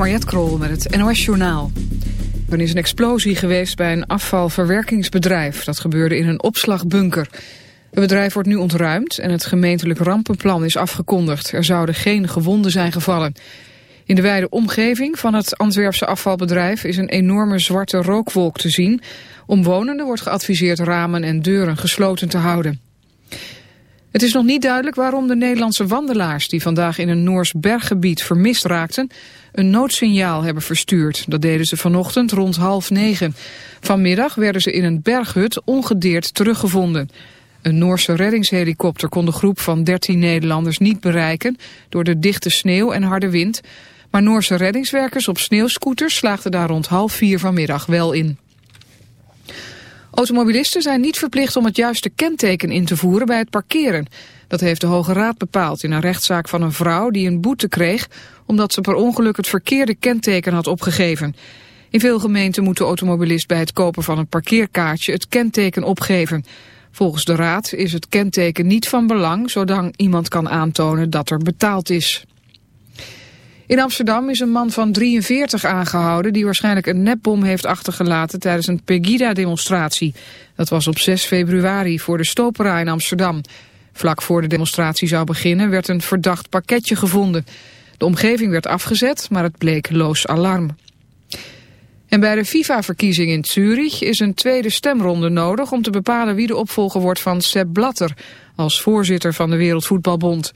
Mariette Krol met het NOS Journaal. Er is een explosie geweest bij een afvalverwerkingsbedrijf. Dat gebeurde in een opslagbunker. Het bedrijf wordt nu ontruimd en het gemeentelijk rampenplan is afgekondigd. Er zouden geen gewonden zijn gevallen. In de wijde omgeving van het Antwerpse afvalbedrijf is een enorme zwarte rookwolk te zien. Omwonenden wordt geadviseerd ramen en deuren gesloten te houden. Het is nog niet duidelijk waarom de Nederlandse wandelaars... die vandaag in een Noors berggebied vermist raakten... een noodsignaal hebben verstuurd. Dat deden ze vanochtend rond half negen. Vanmiddag werden ze in een berghut ongedeerd teruggevonden. Een Noorse reddingshelikopter kon de groep van 13 Nederlanders niet bereiken... door de dichte sneeuw en harde wind... maar Noorse reddingswerkers op sneeuwscooters slaagden daar rond half vier vanmiddag wel in. Automobilisten zijn niet verplicht om het juiste kenteken in te voeren bij het parkeren. Dat heeft de Hoge Raad bepaald in een rechtszaak van een vrouw die een boete kreeg... omdat ze per ongeluk het verkeerde kenteken had opgegeven. In veel gemeenten moet de automobilist bij het kopen van een parkeerkaartje het kenteken opgeven. Volgens de Raad is het kenteken niet van belang... zolang iemand kan aantonen dat er betaald is. In Amsterdam is een man van 43 aangehouden die waarschijnlijk een nepbom heeft achtergelaten tijdens een Pegida-demonstratie. Dat was op 6 februari voor de Stopera in Amsterdam. Vlak voor de demonstratie zou beginnen werd een verdacht pakketje gevonden. De omgeving werd afgezet, maar het bleek loos alarm. En bij de FIFA-verkiezing in Zurich is een tweede stemronde nodig om te bepalen wie de opvolger wordt van Sepp Blatter als voorzitter van de Wereldvoetbalbond.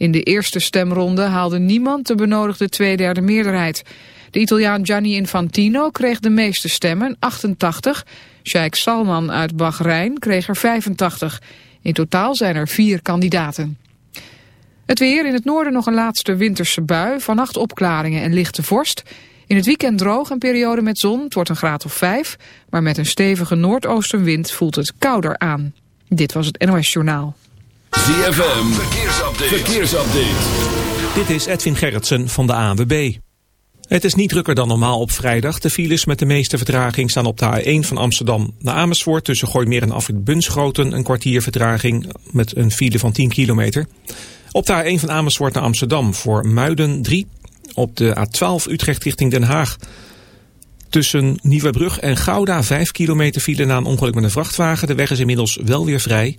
In de eerste stemronde haalde niemand de benodigde tweederde meerderheid. De Italiaan Gianni Infantino kreeg de meeste stemmen, 88. Sheikh Salman uit Bahrein kreeg er 85. In totaal zijn er vier kandidaten. Het weer, in het noorden nog een laatste winterse bui. Vannacht opklaringen en lichte vorst. In het weekend droog en periode met zon. Het wordt een graad of 5. Maar met een stevige noordoostenwind voelt het kouder aan. Dit was het NOS Journaal. ZFM, verkeersupdate. verkeersupdate. Dit is Edwin Gerritsen van de ANWB. Het is niet drukker dan normaal op vrijdag. De files met de meeste vertraging staan op de A1 van Amsterdam naar Amersfoort... tussen Gooimeer en Afrit Bunschoten een kwartier vertraging met een file van 10 kilometer. Op de A1 van Amersfoort naar Amsterdam voor Muiden 3. Op de A12 Utrecht richting Den Haag. Tussen Nieuwebrug en Gouda 5 kilometer file na een ongeluk met een vrachtwagen. De weg is inmiddels wel weer vrij.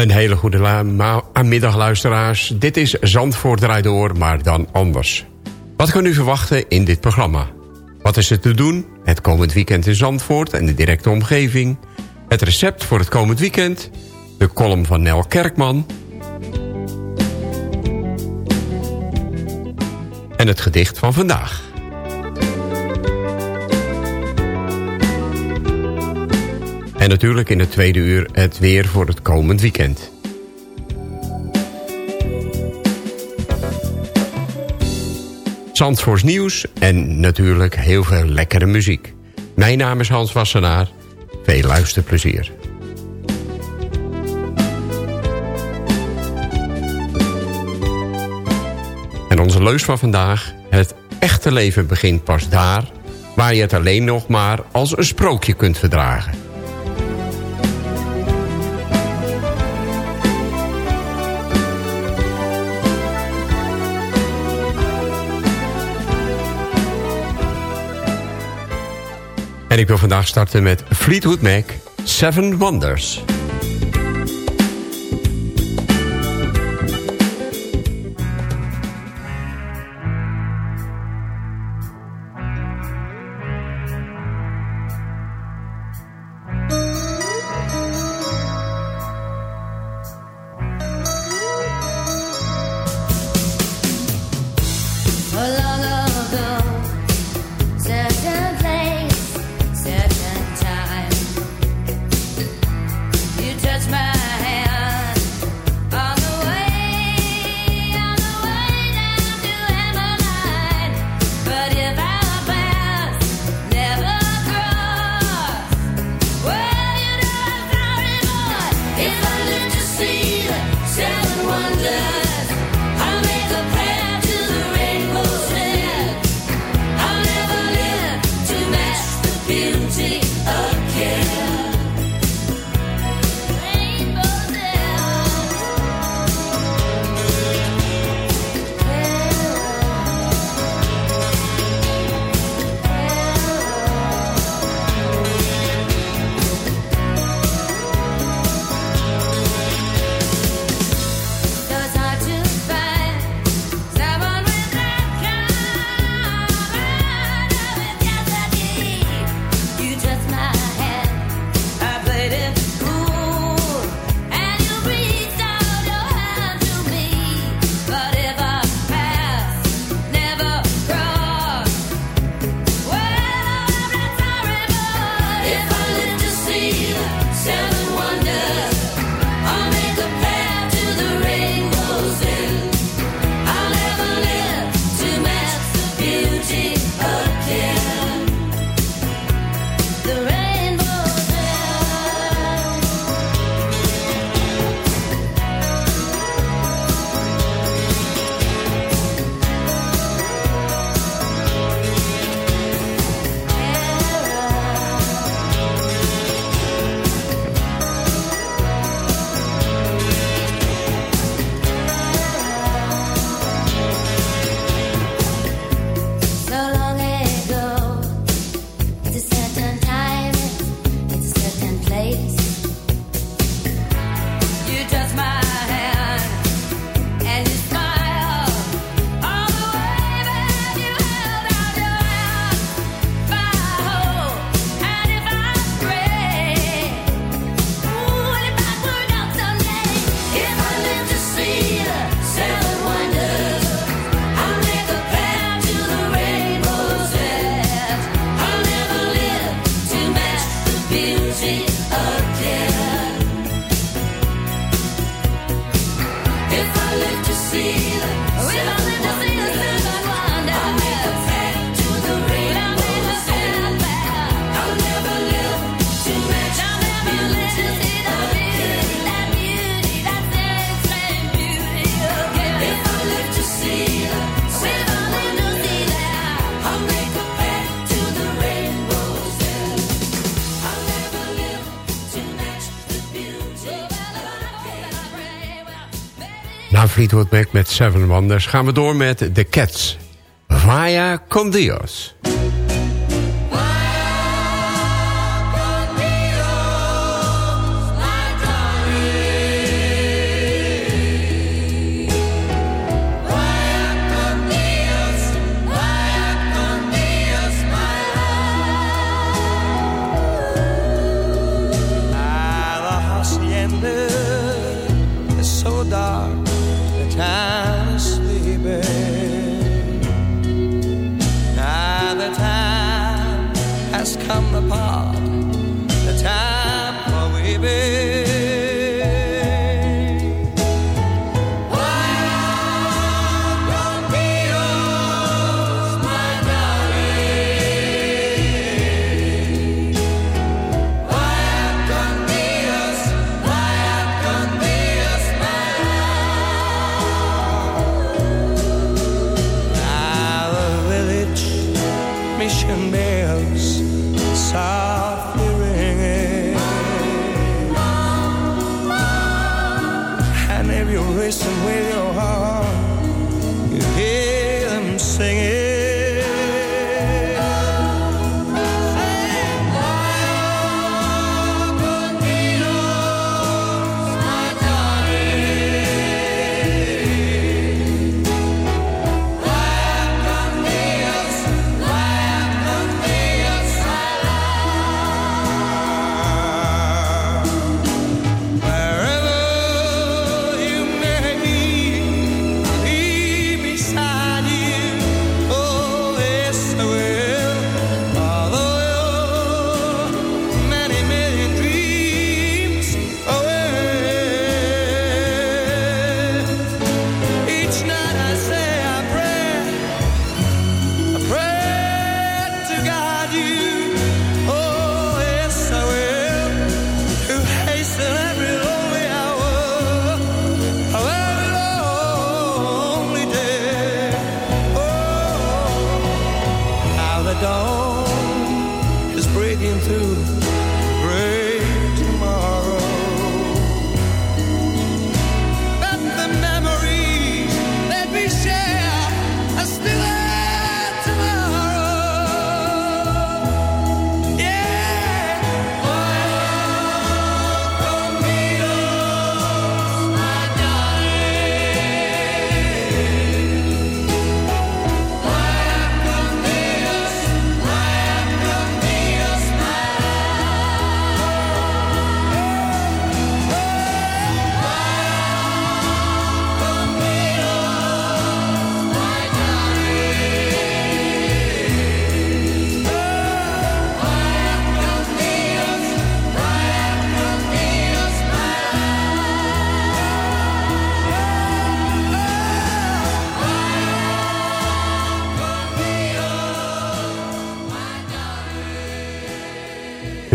Een hele goede middag luisteraars. Dit is Zandvoort draait door, maar dan anders. Wat kan u verwachten in dit programma? Wat is er te doen? Het komend weekend in Zandvoort en de directe omgeving. Het recept voor het komend weekend. De column van Nel Kerkman. en het gedicht van vandaag. En natuurlijk in het tweede uur het weer voor het komend weekend. Zandvoors nieuws en natuurlijk heel veel lekkere muziek. Mijn naam is Hans Wassenaar. Veel luisterplezier. En onze leus van vandaag. Het echte leven begint pas daar... waar je het alleen nog maar als een sprookje kunt verdragen. Ik wil vandaag starten met Fleetwood Mac, Seven Wonders. Fleetwood Mac met Seven Wonders... gaan we door met The Cats. Vaya con Dios.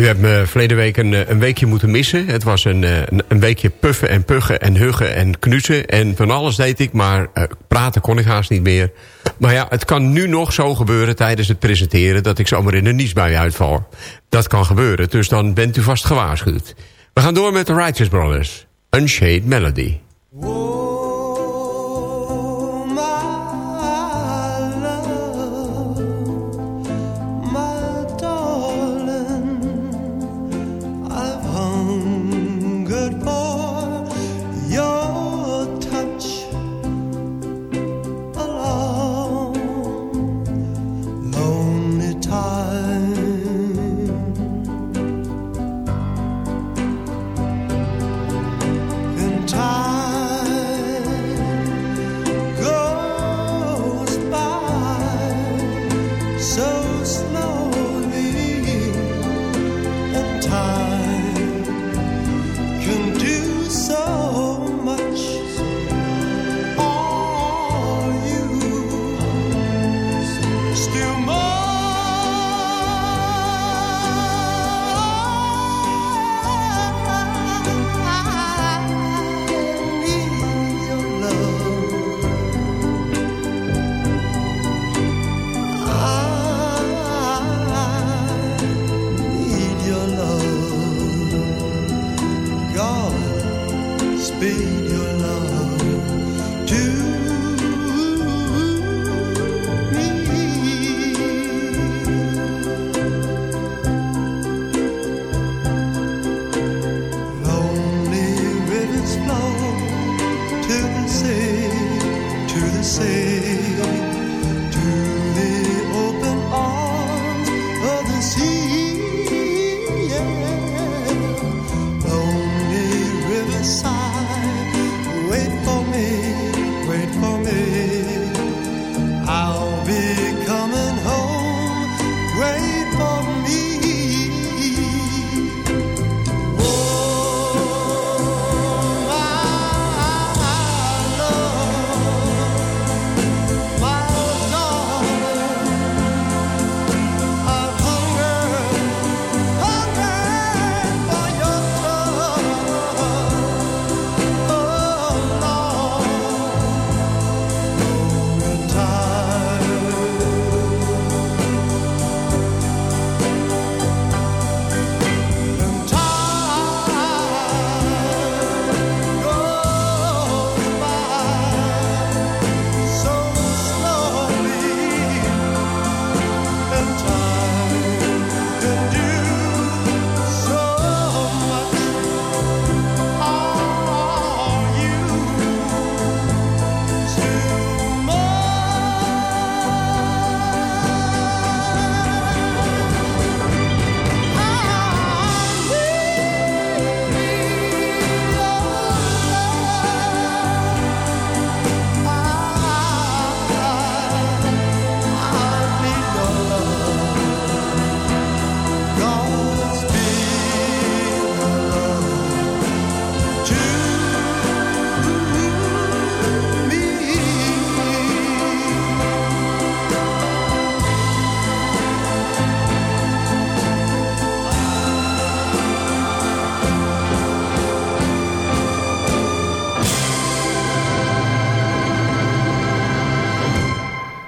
U hebt me verleden week een, eh, een weekje moeten missen. Het was een, eh, een, een weekje puffen en puggen en huggen en knussen. En van alles deed ik, maar praten kon ik haast niet meer. Maar ja, het kan nu nog zo gebeuren tijdens het presenteren... dat ik zomaar in een niesbui uitval. Dat kan gebeuren, dus dan bent u vast gewaarschuwd. We gaan door met de Righteous Brothers. Unshade Melody. I'll be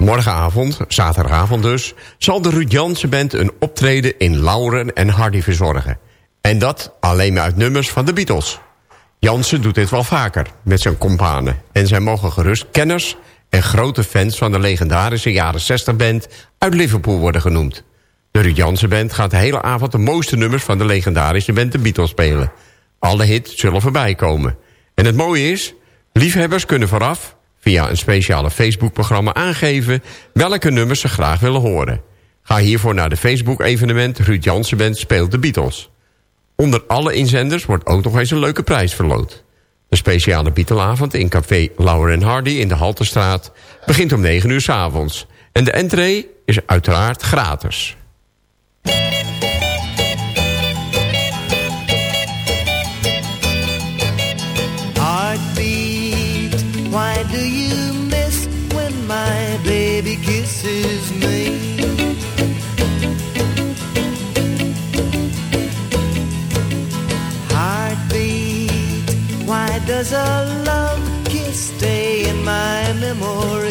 Morgenavond, zaterdagavond dus, zal de Ruud Jansen Band een optreden in Lauren en Hardy verzorgen. En dat alleen maar uit nummers van de Beatles. Jansen doet dit wel vaker met zijn companen. En zij mogen gerust kenners en grote fans van de legendarische jaren 60 band uit Liverpool worden genoemd. De Ruud Jansen Band gaat de hele avond de mooiste nummers van de legendarische band de Beatles spelen. Alle hits zullen voorbij komen. En het mooie is, liefhebbers kunnen vooraf via een speciale Facebook-programma aangeven... welke nummers ze graag willen horen. Ga hiervoor naar de Facebook-evenement Ruud Jansen Band speelt de Beatles. Onder alle inzenders wordt ook nog eens een leuke prijs verloot. De speciale Beatleavond in café Lauren Hardy in de Halterstraat... begint om 9 uur s avonds. En de entree is uiteraard gratis. Does a love kiss stay in my memory?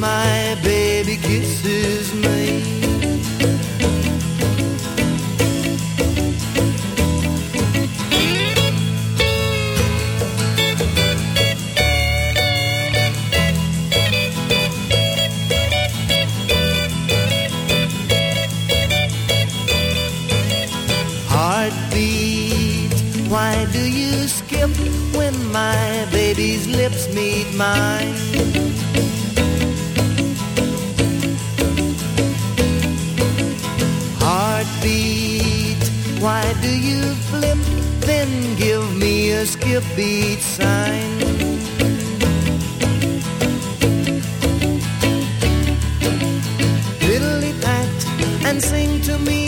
my baby kisses me. Heartbeat, why do you skip when my baby's lips meet mine? Heartbeat, why do you flip? Then give me a skip beat sign. Diddly pat and sing to me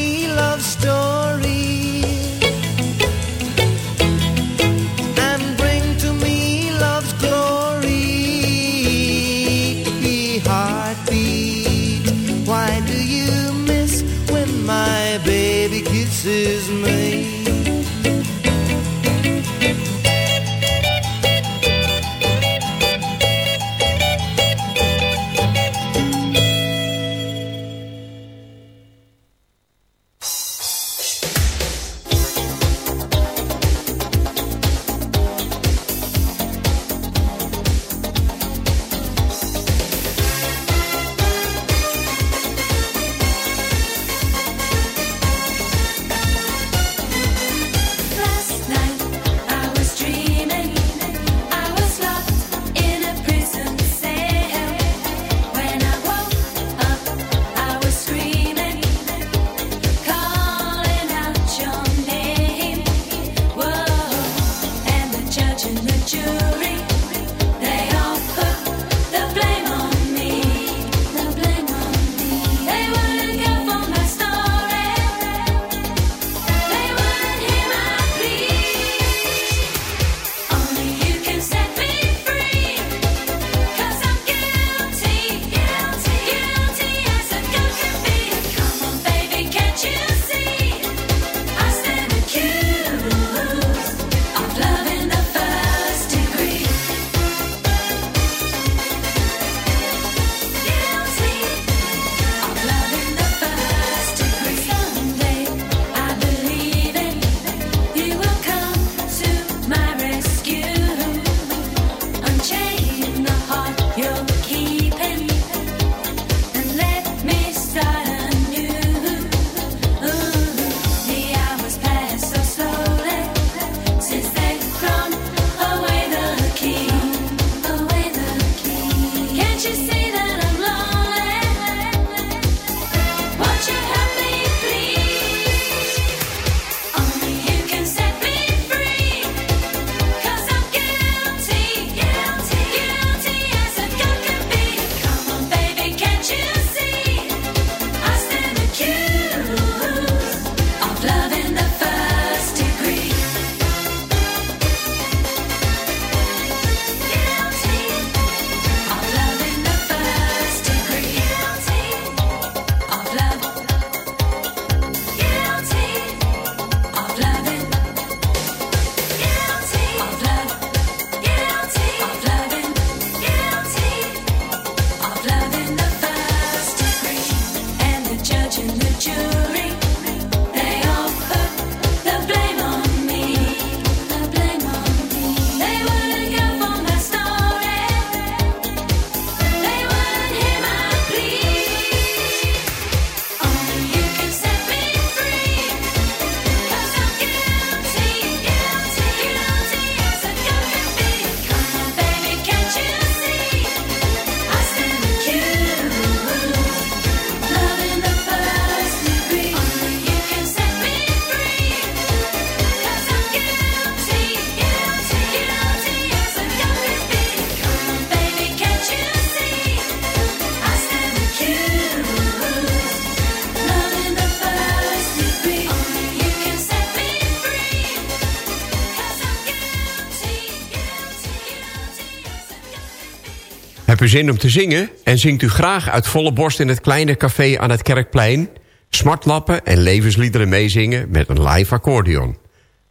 zin om te zingen en zingt u graag uit volle borst... in het kleine café aan het Kerkplein... smartlappen en levensliederen meezingen met een live accordeon.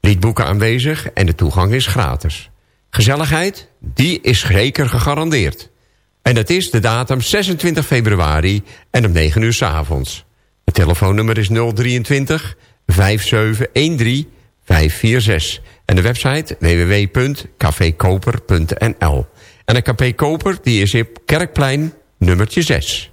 Liedboeken aanwezig en de toegang is gratis. Gezelligheid, die is zeker gegarandeerd. En dat is de datum 26 februari en om 9 uur s avonds. Het telefoonnummer is 023 5713 546. En de website www.cafekoper.nl. En de Café Koper die is op Kerkplein nummertje 6.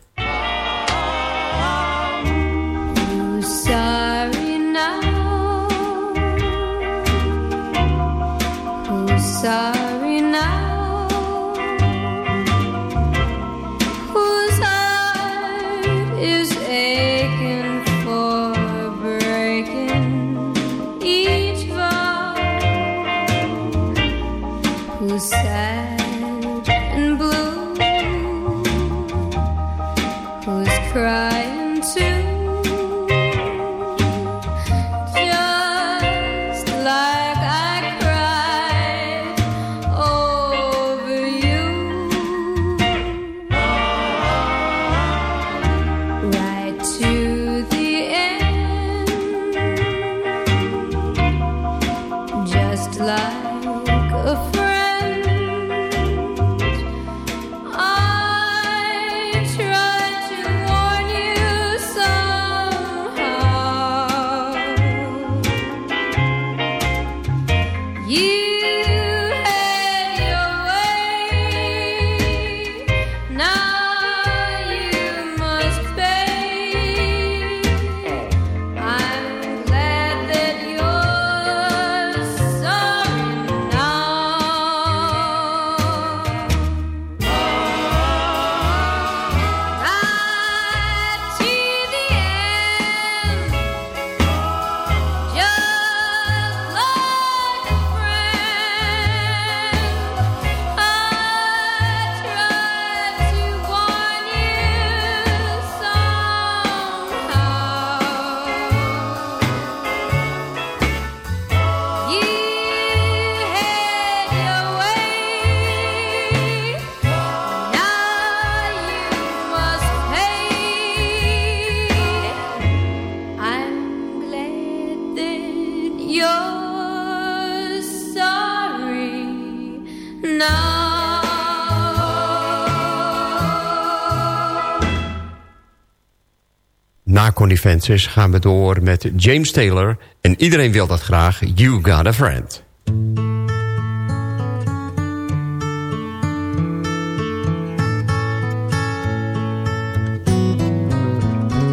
Francis gaan we door met James Taylor. En iedereen wil dat graag. You Got a Friend.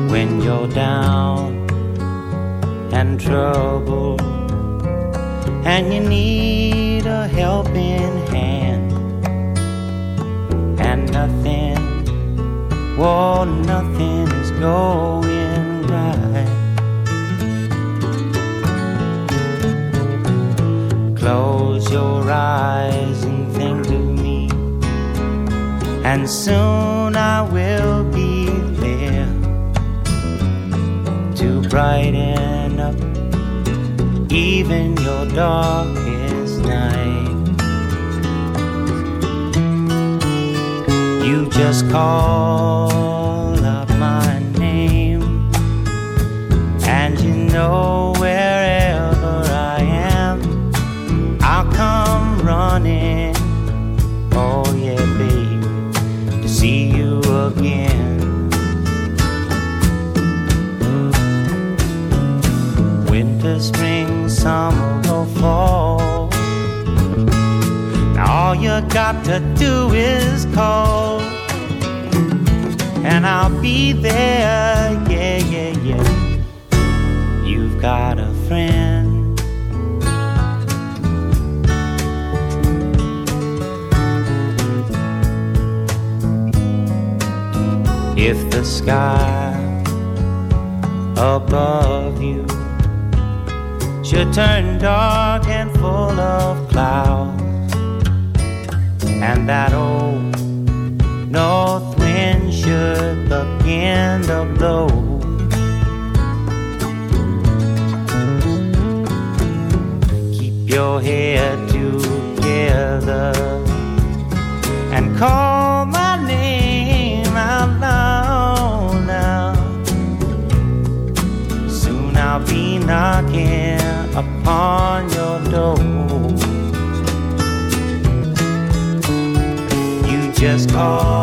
when you're down and trouble and you need a helping hand and nothing well nothing is going your eyes and think of me and soon I will be there to brighten up even your darkest night. You just call up my name, and you know wherever again. winter, spring, summer, or fall. Now all you got to do is call, and I'll be there. Yeah, yeah, yeah. You've got a friend. If the sky above you should turn dark and full of clouds, and that old north wind should begin to blow. Keep your head together and call call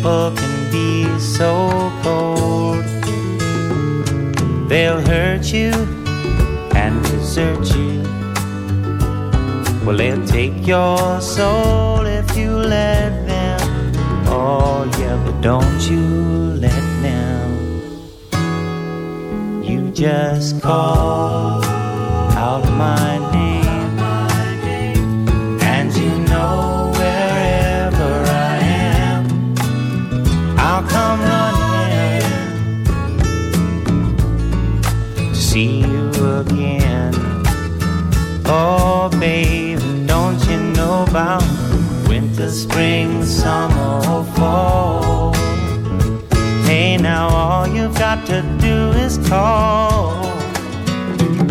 people can be so cold? They'll hurt you and desert you. Well, they'll take your soul if you let them. Oh, yeah, but don't you let them. You just call out my Oh, baby, don't you know about winter, spring, summer, or fall? Hey, now all you've got to do is call.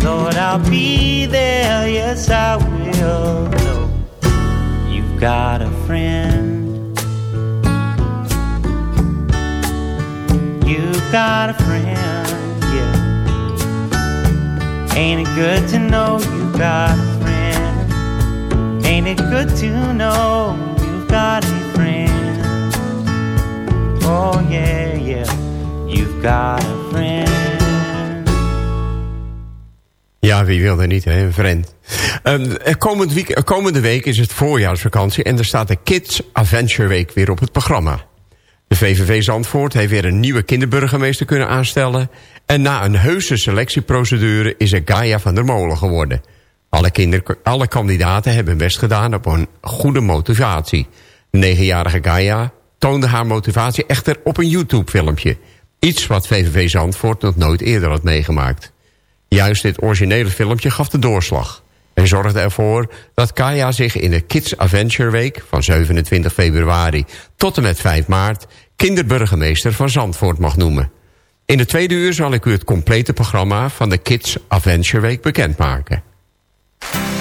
Lord, I'll be there, yes, I will. Know You've got a friend. You've got a friend, yeah. Ain't it good to know got a friend? Ain't it good to know you've got a friend? Oh, yeah, yeah, you've got a friend. Ja, wie wil er niet, hè? Een vriend. Um, komend week, komende week is het voorjaarsvakantie... en er staat de Kids Adventure Week weer op het programma. De VVV Zandvoort heeft weer een nieuwe kinderburgemeester kunnen aanstellen... en na een heuse selectieprocedure is er Gaia van der Molen geworden. Alle, kinder, alle kandidaten hebben best gedaan op een goede motivatie. Negenjarige Gaia toonde haar motivatie echter op een YouTube-filmpje. Iets wat VVV Zandvoort nog nooit eerder had meegemaakt. Juist dit originele filmpje gaf de doorslag... en zorgde ervoor dat Kaya zich in de Kids Adventure Week... van 27 februari tot en met 5 maart... kinderburgemeester van Zandvoort mag noemen. In de tweede uur zal ik u het complete programma... van de Kids Adventure Week bekendmaken. I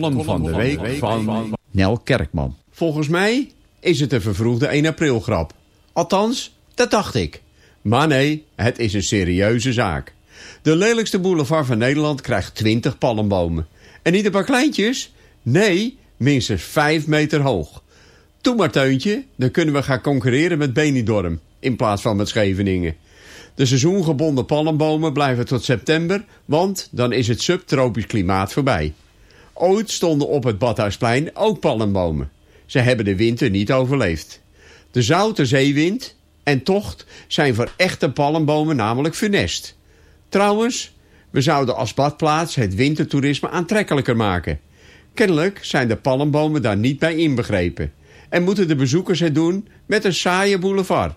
column van de week van Nel Kerkman. Volgens mij is het een vervroegde 1 april grap. Althans, dat dacht ik. Maar nee, het is een serieuze zaak. De lelijkste boulevard van Nederland krijgt 20 palmbomen. En niet een paar kleintjes? Nee, minstens 5 meter hoog. Toen maar Teuntje, dan kunnen we gaan concurreren met Benidorm... in plaats van met Scheveningen. De seizoengebonden palmbomen blijven tot september... want dan is het subtropisch klimaat voorbij. Ooit stonden op het Badhuisplein ook palmbomen. Ze hebben de winter niet overleefd. De zoute zeewind en tocht zijn voor echte palmbomen namelijk funest. Trouwens, we zouden als badplaats het wintertoerisme aantrekkelijker maken. Kennelijk zijn de palmbomen daar niet bij inbegrepen. En moeten de bezoekers het doen met een saaie boulevard.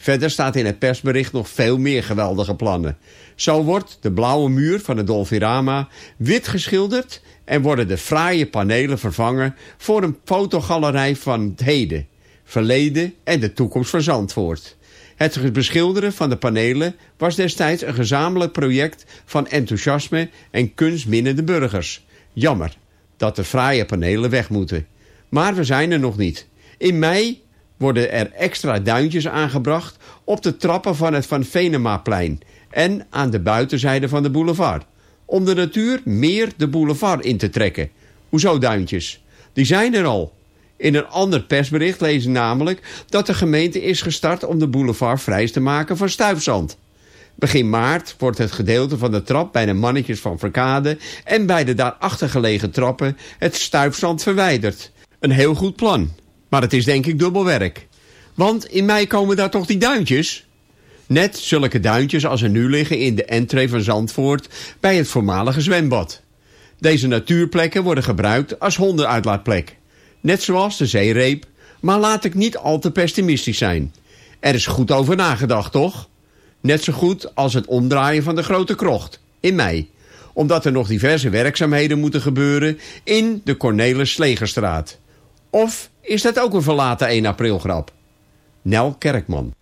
Verder staat in het persbericht nog veel meer geweldige plannen. Zo wordt de blauwe muur van het Dolfirama wit geschilderd... en worden de fraaie panelen vervangen voor een fotogalerij van het heden, verleden en de toekomst van Zandvoort. Het beschilderen van de panelen was destijds een gezamenlijk project van enthousiasme en kunstminnende burgers. Jammer dat de fraaie panelen weg moeten. Maar we zijn er nog niet. In mei worden er extra duintjes aangebracht op de trappen van het Van Venemaplein en aan de buitenzijde van de boulevard. Om de natuur meer de boulevard in te trekken. Hoezo duintjes? Die zijn er al. In een ander persbericht lezen namelijk dat de gemeente is gestart om de boulevard vrij te maken van stuifzand. Begin maart wordt het gedeelte van de trap bij de mannetjes van Verkade en bij de daarachter gelegen trappen het stuifzand verwijderd. Een heel goed plan, maar het is denk ik dubbel werk. Want in mei komen daar toch die duintjes? Net zulke duintjes als er nu liggen in de entree van Zandvoort bij het voormalige zwembad. Deze natuurplekken worden gebruikt als hondenuitlaatplek. Net zoals de zeereep, maar laat ik niet al te pessimistisch zijn. Er is goed over nagedacht, toch? Net zo goed als het omdraaien van de Grote Krocht, in mei. Omdat er nog diverse werkzaamheden moeten gebeuren in de Cornelis Slegerstraat. Of is dat ook een verlaten 1 april grap? Nel Kerkman.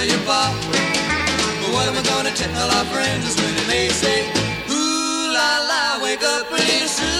Tell your pop? What am I gonna tell our friends when they say, Ooh la la, wake up, little Susie,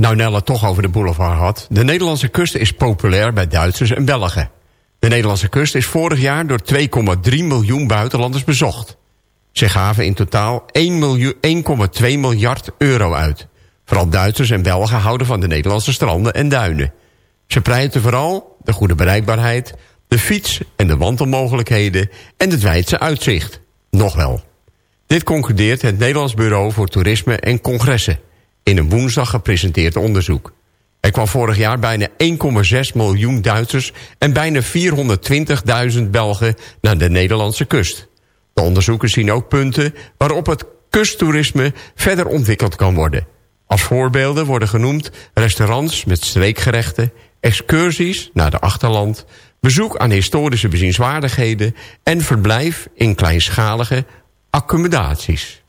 Nou Nel het toch over de boulevard had. De Nederlandse kust is populair bij Duitsers en Belgen. De Nederlandse kust is vorig jaar door 2,3 miljoen buitenlanders bezocht. Ze gaven in totaal 1,2 miljard euro uit. Vooral Duitsers en Belgen houden van de Nederlandse stranden en duinen. Ze prijzen vooral de goede bereikbaarheid, de fiets- en de wandelmogelijkheden en het wijdse uitzicht. Nog wel. Dit concludeert het Nederlands Bureau voor Toerisme en Congressen in een woensdag gepresenteerd onderzoek. Er kwam vorig jaar bijna 1,6 miljoen Duitsers en bijna 420.000 Belgen naar de Nederlandse kust. De onderzoekers zien ook punten waarop het kusttoerisme verder ontwikkeld kan worden. Als voorbeelden worden genoemd restaurants met streekgerechten, excursies naar de achterland, bezoek aan historische bezienswaardigheden en verblijf in kleinschalige accommodaties.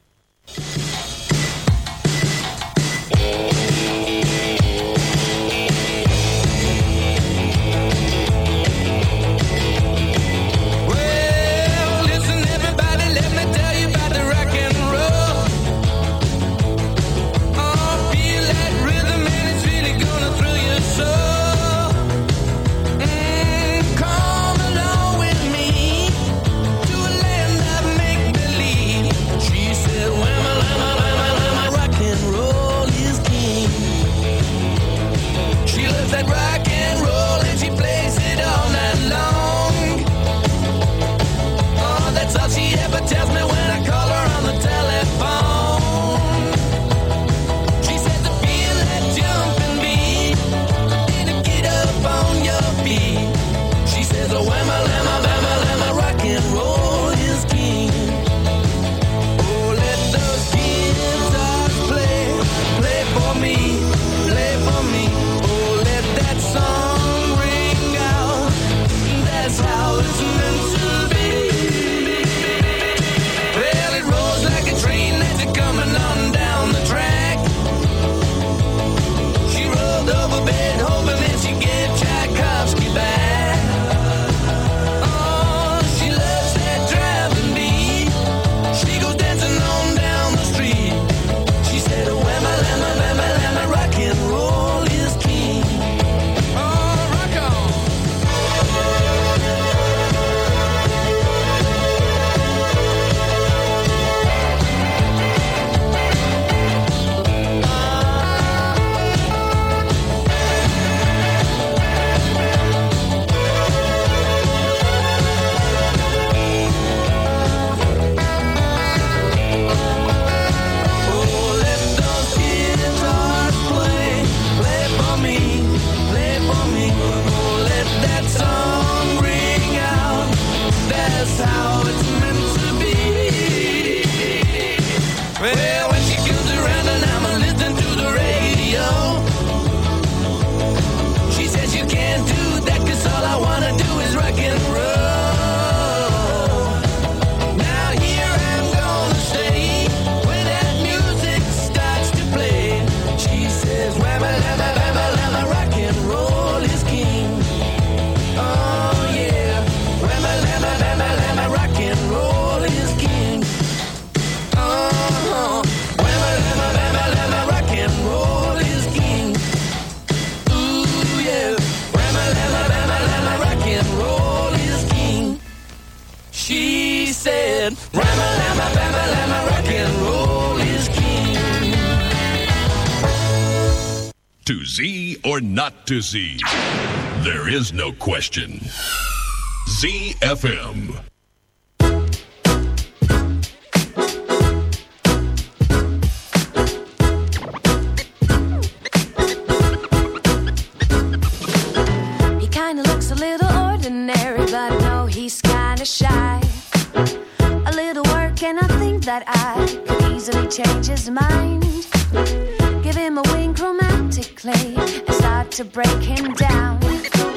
to Z. There is no question. ZFM. He kinda looks a little ordinary, but I know he's kinda shy. A little work, and I think that I could easily change his mind. Give him a wink, romance frantically, I start to break him down.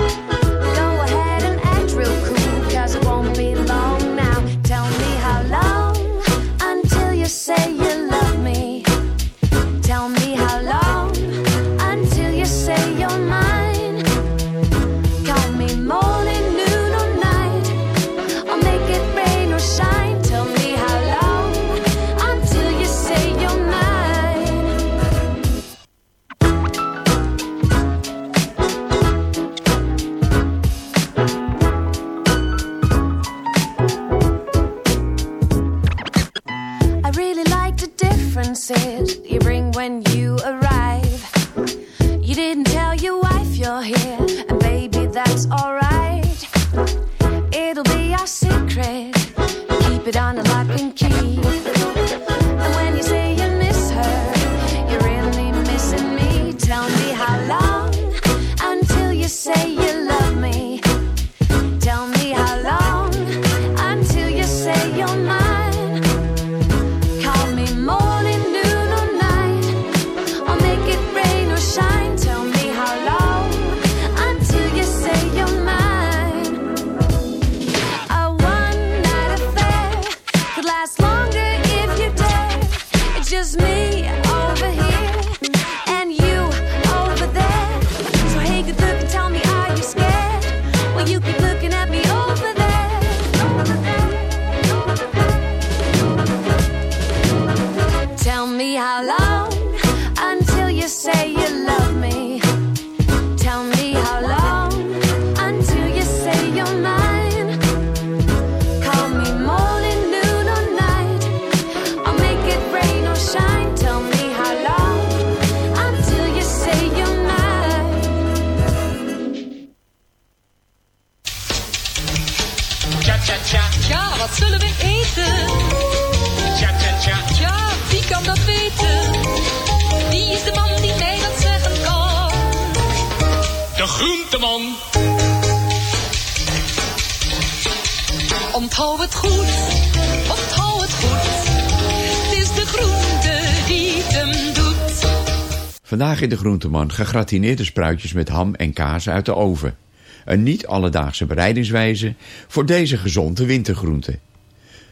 De Groenteman gegratineerde spruitjes met ham en kaas uit de oven. Een niet alledaagse bereidingswijze voor deze gezonde wintergroente.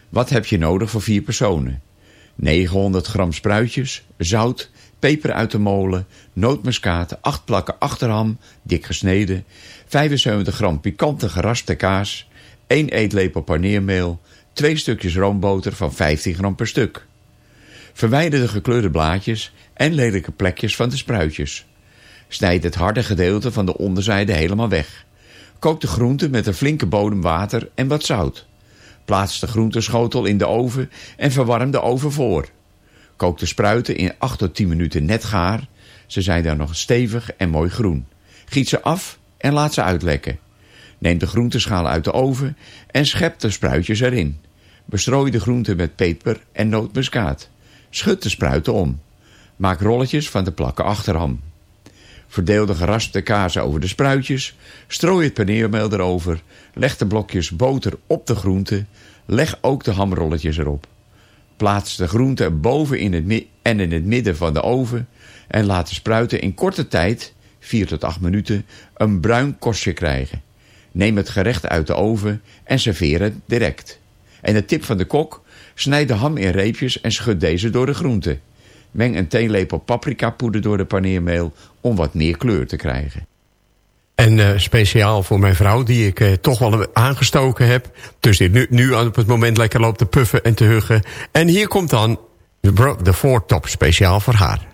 Wat heb je nodig voor vier personen? 900 gram spruitjes, zout, peper uit de molen, nootmuskaat, 8 plakken achterham, dik gesneden, 75 gram pikante geraspte kaas, 1 eetlepel paneermeel, 2 stukjes roomboter van 15 gram per stuk. Verwijder de gekleurde blaadjes en lelijke plekjes van de spruitjes. Snijd het harde gedeelte van de onderzijde helemaal weg. Kook de groenten met een flinke bodem water en wat zout. Plaats de groenteschotel in de oven en verwarm de oven voor. Kook de spruiten in 8 tot 10 minuten net gaar. Ze zijn dan nog stevig en mooi groen. Giet ze af en laat ze uitlekken. Neem de groenteschaal uit de oven en schep de spruitjes erin. Bestrooi de groenten met peper en nootmuskaat. Schud de spruiten om. Maak rolletjes van de plakken achterham. Verdeel de geraspte kaas over de spruitjes. Strooi het paneermeel erover. Leg de blokjes boter op de groenten. Leg ook de hamrolletjes erop. Plaats de groenten boven in het en in het midden van de oven. En laat de spruiten in korte tijd, 4 tot 8 minuten, een bruin korstje krijgen. Neem het gerecht uit de oven en serveer het direct. En de tip van de kok, snijd de ham in reepjes en schud deze door de groenten. Meng een theelepel paprikapoeder door de paneermeel om wat meer kleur te krijgen. En eh, speciaal voor mijn vrouw, die ik eh, toch wel aangestoken heb. Dus die nu, nu op het moment lekker loopt te puffen en te huggen. En hier komt dan de, de voortop speciaal voor haar.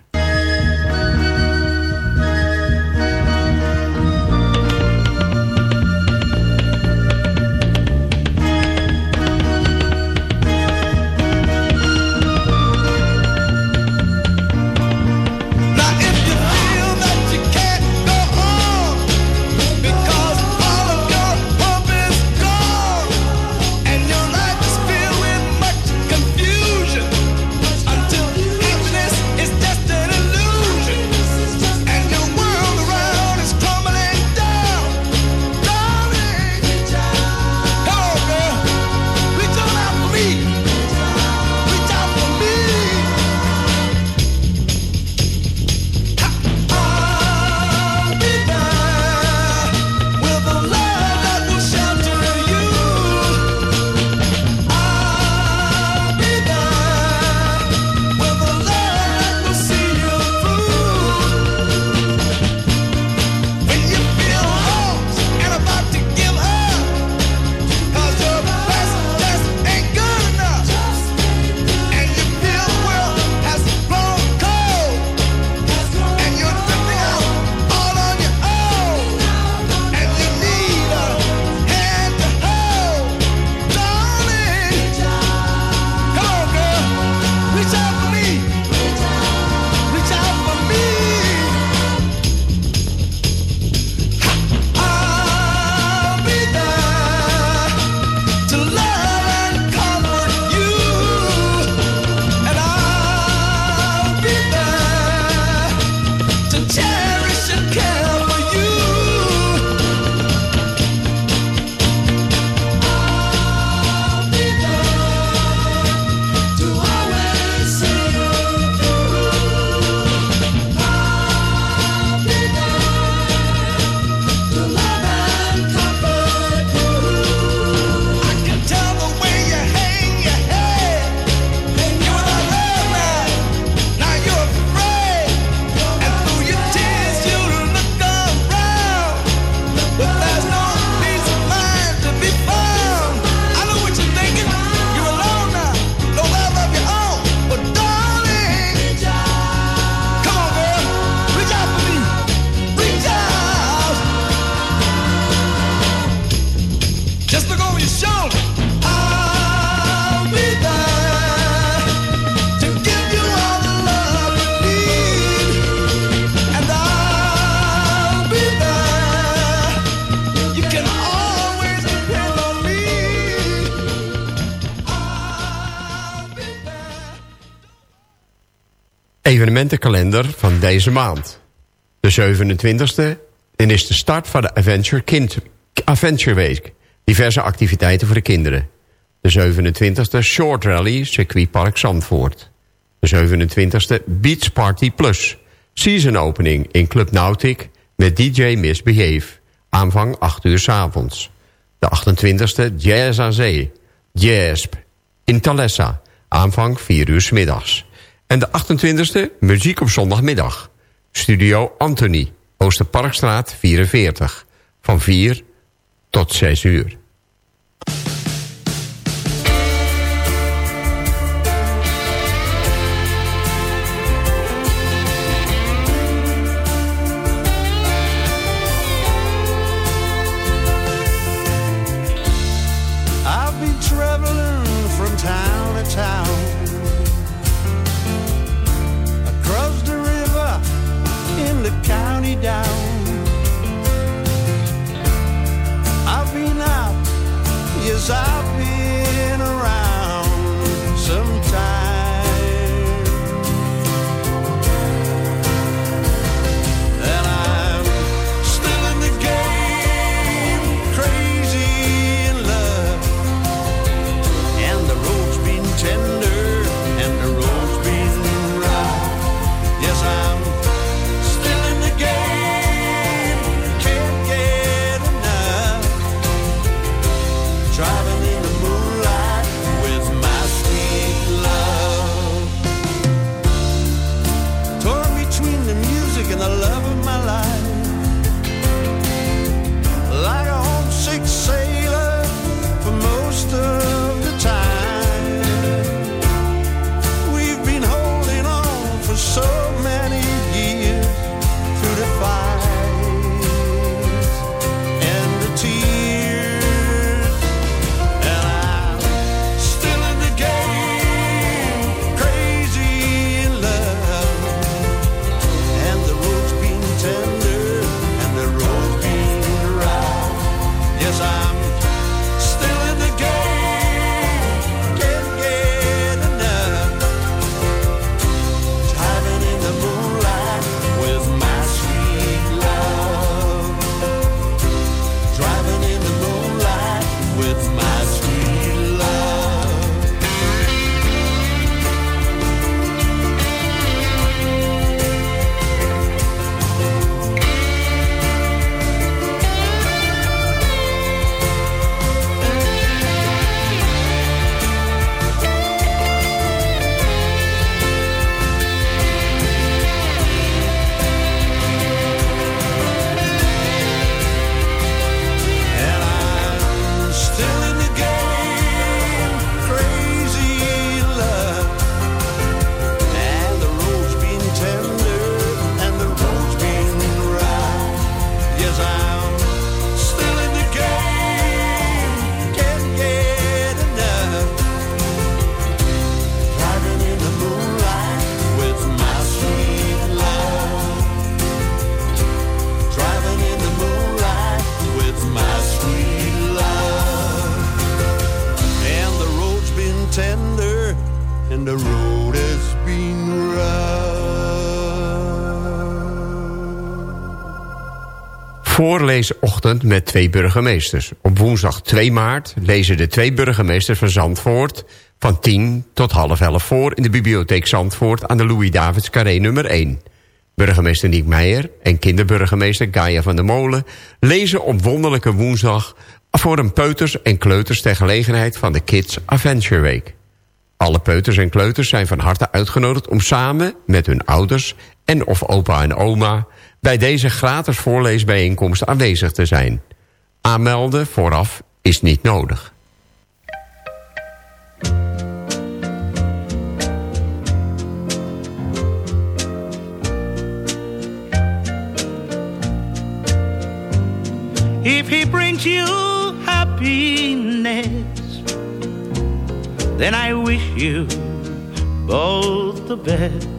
Evenementenkalender van deze maand. De 27e en is de start van de Adventure, Kind, Adventure Week. Diverse activiteiten voor de kinderen. De 27e Short Rally, circuitpark Zandvoort. De 27e Beach Party Plus. Season opening in Club Nautic met DJ Misbehave. Aanvang 8 uur s avonds. De 28e Jazz aan Zee. Jasp in Thalessa. Aanvang 4 uur s middags. En de 28e Muziek op zondagmiddag. Studio Anthony, Oosterparkstraat 44. Van 4 tot 6 uur. Voorleesochtend met twee burgemeesters. Op woensdag 2 maart lezen de twee burgemeesters van Zandvoort... van 10 tot half 11 voor in de bibliotheek Zandvoort... aan de Louis-Davids Carré nummer 1. Burgemeester Niek Meijer en kinderburgemeester Gaia van der Molen... lezen op wonderlijke woensdag voor een peuters en kleuters... ter gelegenheid van de Kids Adventure Week. Alle peuters en kleuters zijn van harte uitgenodigd om samen met hun ouders... en of opa en oma bij deze gratis voorleesbijeenkomst aanwezig te zijn. Aanmelden vooraf is niet nodig. If he brings you happiness, then I wish you both the best.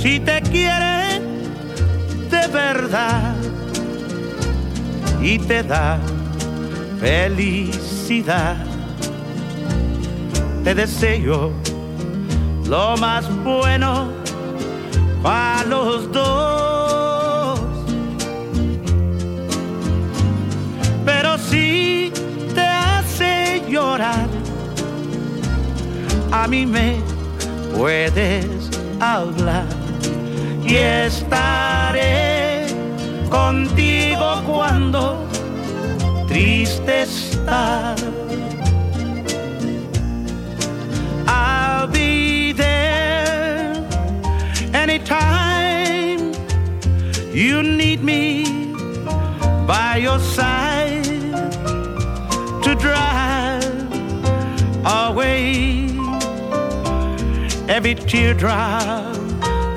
Si te quiere de verdad y te da felicidad, te deseo lo más bueno para los dos. Pero si te hace llorar, a mí me puedes hablar y estaré contigo cuando triste estás. I'll be there anytime you need me by your side to drive away every teardrop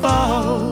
抱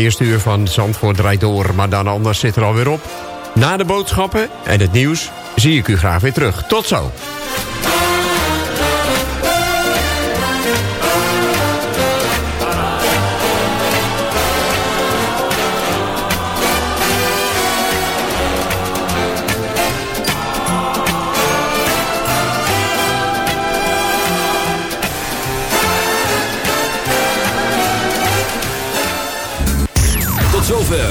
eerste uur van Zandvoort draait door, maar dan anders zit er alweer op. Na de boodschappen en het nieuws zie ik u graag weer terug. Tot zo.